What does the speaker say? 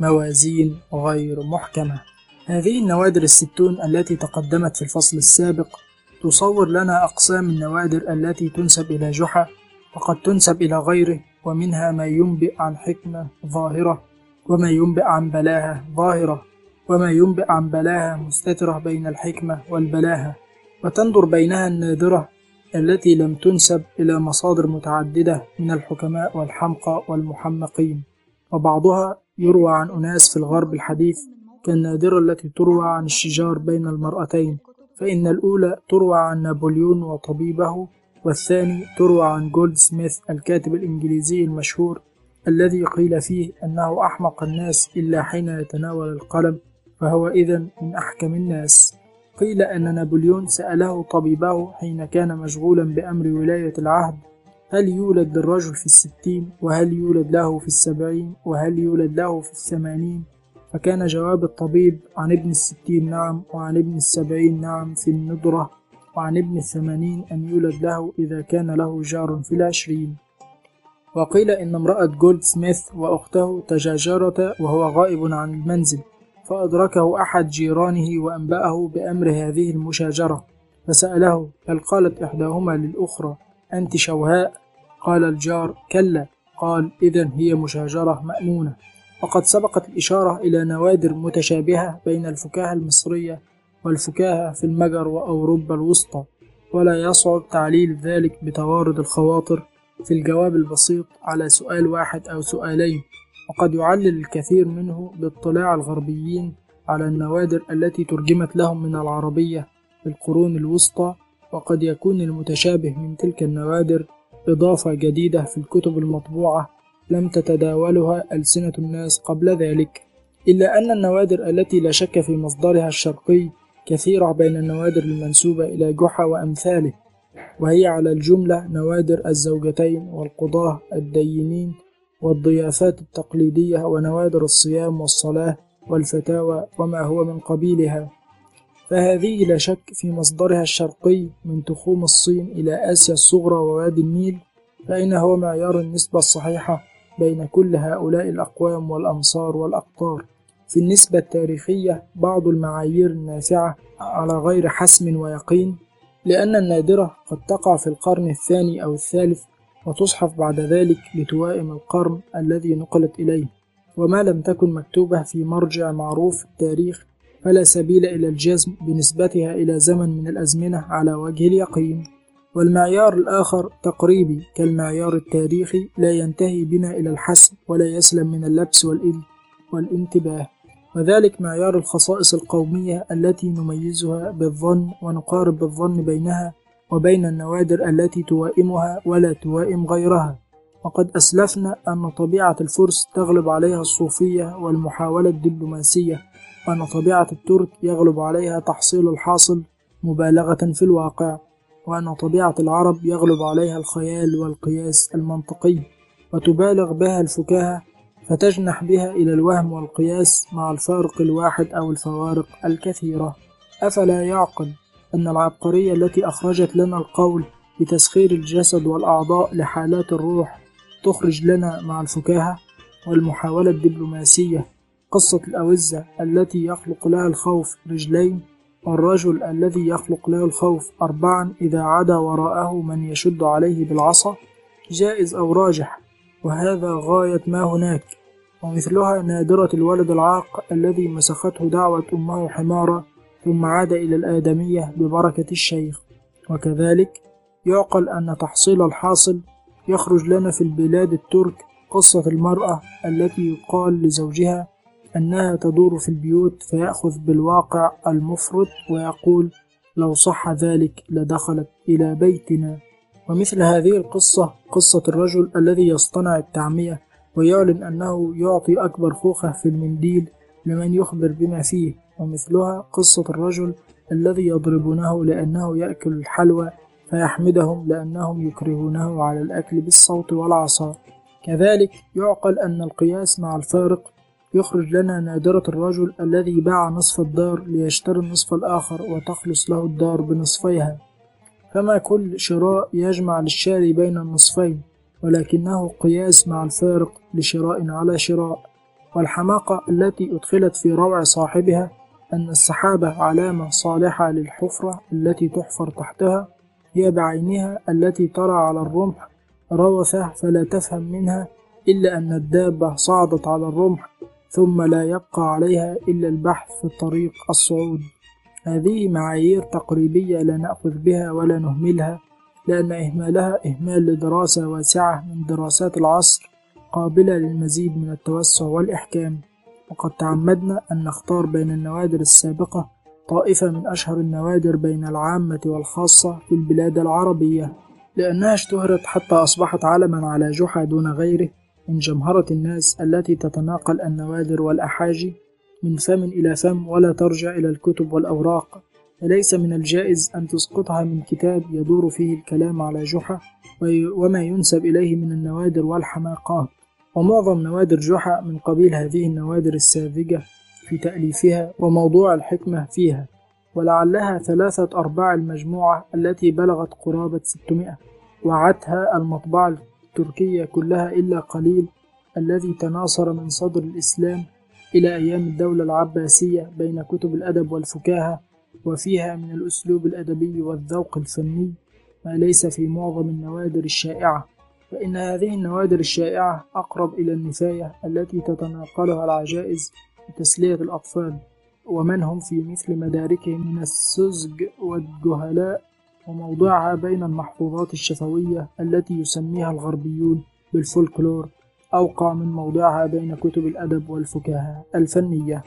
موازين غير محكمة. هذه النوادر الستون التي تقدمت في الفصل السابق تصور لنا أقسام النوادر التي تنسب إلى جحا وقد تنسب إلى غيره ومنها ما ينبئ عن حكمة ظاهرة وما ينبئ عن بلاهة ظاهرة وما ينبئ عن بلاهة مستترة بين الحكمة والبلاهة وتندر بينها النادرة التي لم تنسب إلى مصادر متعددة من الحكماء والحمقى والمحمقين وبعضها يروى عن أناس في الغرب الحديث كالنادرة التي تروى عن الشجار بين المرأتين فإن الأولى تروى عن نابليون وطبيبه والثاني تروى عن جولد سميث الكاتب الإنجليزي المشهور الذي قيل فيه أنه أحمق الناس إلا حين يتناول القلم فهو إذا من أحكم الناس. قيل أن نابليون سأله طبيبه حين كان مشغولا بأمر ولاية العهد هل يولد للرجل في الستين وهل يولد له في السبعين وهل يولد له في الثمانين فكان جواب الطبيب عن ابن الستين نعم وعن ابن السبعين نعم في الندرة وعن ابن الثمانين أن يولد له إذا كان له جار في العشرين وقيل إن امرأة جولد سميث وأخته تجاجرتا وهو غائب عن المنزل فأدركه أحد جيرانه وأنبأه بأمر هذه المشاجرة فسأله هل قالت إحداهما للأخرى أنت شوهاء؟ قال الجار كلا. قال إذا هي مشاجرة مأمونة وقد سبقت الإشارة إلى نوادر متشابهة بين الفكاهة المصرية والفكاهة في المجر وأوروبا الوسطى ولا يصعب تعليل ذلك بتوارد الخواطر في الجواب البسيط على سؤال واحد أو سؤالين وقد يعلل الكثير منه باطلاع الغربيين على النوادر التي ترجمت لهم من العربية في القرون الوسطى وقد يكون المتشابه من تلك النوادر إضافة جديدة في الكتب المطبوعة لم تتداولها ألسنة الناس قبل ذلك إلا أن النوادر التي لا شك في مصدرها الشرقي كثيرة بين النوادر المنسوبة إلى جحا وأمثاله وهي على الجملة نوادر الزوجتين والقضاة الدينين والضيافات التقليدية ونوادر الصيام والصلاة والفتاوى وما هو من قبيلها. فهذه لا شك في مصدرها الشرقي من تخوم الصين إلى آسيا الصغرى ووادي النيل فإن هو معيار النسبة الصحيحة بين كل هؤلاء الأقوام والأمصار والأقطار. في النسبة التاريخية بعض المعايير النافعة على غير حسم ويقين لأن النادرة قد تقع في القرن الثاني أو الثالث وتصحف بعد ذلك لتوائم القرن الذي نقلت إليه. وما لم تكن مكتوبة في مرجع معروف التاريخ فلا سبيل إلى الجزم بنسبتها إلى زمن من الأزمنة على وجه اليقين. والمعيار الآخر تقريبي كالمعيار التاريخي لا ينتهي بنا إلى الحسم ولا يسلم من اللبس والانتباه. وذلك معيار الخصائص القومية التي نميزها بالظن ونقارب بالظن بينها وبين النوادر التي توائمها ولا توائم غيرها. وقد أسلفنا أن طبيعة الفرس تغلب عليها الصوفية والمحاولة الدبلوماسية وأن طبيعة الترك يغلب عليها تحصيل الحاصل مبالغة في الواقع وأن طبيعة العرب يغلب عليها الخيال والقياس المنطقي وتبالغ بها الفكاهة فتجنح بها إلى الوهم والقياس مع الفارق الواحد أو الفوارق الكثيرة. أفلا يعقل أن العبقرية التي أخرجت لنا القول بتسخير الجسد والأعضاء لحالات الروح تخرج لنا مع الفكاهة والمحاولة الدبلوماسية قصة الأوزة التي يخلق لها الخوف رجلين. والرجل الذي يخلق له الخوف أربعا إذا عدا وراءه من يشد عليه بالعصا. جائز أو راجح. وهذا غاية ما هناك. ومثلها نادرة الولد العاق الذي مسخته دعوة أمه حمارة ثم عاد إلى الآدمية ببركة الشيخ. وكذلك يعقل أن تحصيل الحاصل يخرج لنا في البلاد الترك قصة المرأة التي يقال لزوجها أنها تدور في البيوت فيأخذ بالواقع المفرط ويقول لو صح ذلك لدخلت إلى بيتنا. ومثل هذه القصة قصة الرجل الذي يصطنع التعمية ويعلن أنه يعطي أكبر خوخة في المنديل لمن يخبر بما فيه. ومثلها قصة الرجل الذي يضربونه لأنه يأكل الحلوى فيحمدهم لأنهم يكرهونه على الأكل بالصوت والعصا. كذلك يعقل أن القياس مع الفارق يخرج لنا نادرة الرجل الذي باع نصف الدار ليشتري النصف الآخر وتخلص له الدار بنصفيها. فما كل شراء يجمع للشاري بين النصفين ولكنه قياس مع الفارق لشراء على شراء. والحماقة التي أدخلت في روع صاحبها أن السحابة علامة صالحة للحفرة التي تحفر تحتها هي بعينها التي ترى على الرمح روثة فلا تفهم منها إلا أن الدابة صعدت على الرمح. ثم لا يبقى عليها إلا البحث في الطريق الصعود. هذه معايير تقريبية لا نأخذ بها ولا نهملها لأن إهمالها إهمال لدراسة واسعة من دراسات العصر قابلة للمزيد من التوسع والإحكام. وقد تعمدنا أن نختار بين النوادر السابقة طائفة من أشهر النوادر بين العامة والخاصة في البلاد العربية لأنها اشتهرت حتى أصبحت علما على جحا دون غيره. من جمهرة الناس التي تتناقل النوادر والأحاجي من فم إلى فم ولا ترجع إلى الكتب والأوراق. فليس من الجائز أن تسقطها من كتاب يدور فيه الكلام على جحا وما ينسب إليه من النوادر والحماقات؟ ومعظم نوادر جحا من قبيل هذه النوادر الساذجة في تأليفها وموضوع الحكمة فيها. ولعلها ثلاثة أرباع المجموعة التي بلغت قرابة 600 وعتها المطبعة التركية كلها إلا قليل الذي تناصر من صدر الإسلام إلى أيام الدولة العباسية بين كتب الأدب والفكاهة وفيها من الأسلوب الأدبي والذوق الفني ما ليس في معظم النوادر الشائعة فإن هذه النوادر الشائعة أقرب إلى النفاية التي تتناقلها العجائز لتسلية الأطفال ومن هم في مثل مداركهم من السذج والجهلاء وموضعها بين المحفوظات الشفوية التي يسميها الغربيون بالفولكلور أوقع من موضعها بين كتب الأدب والفكاهة الفنية.